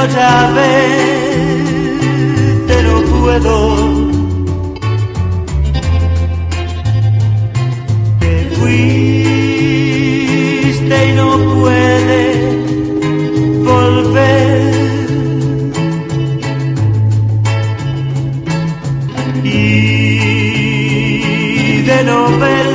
pero ya verte no puedo. Te fuiste y no puedes volver. Y de no verte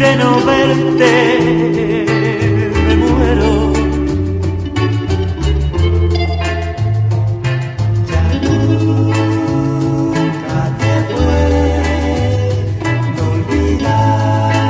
de no verte me muero. Puedo olvidar.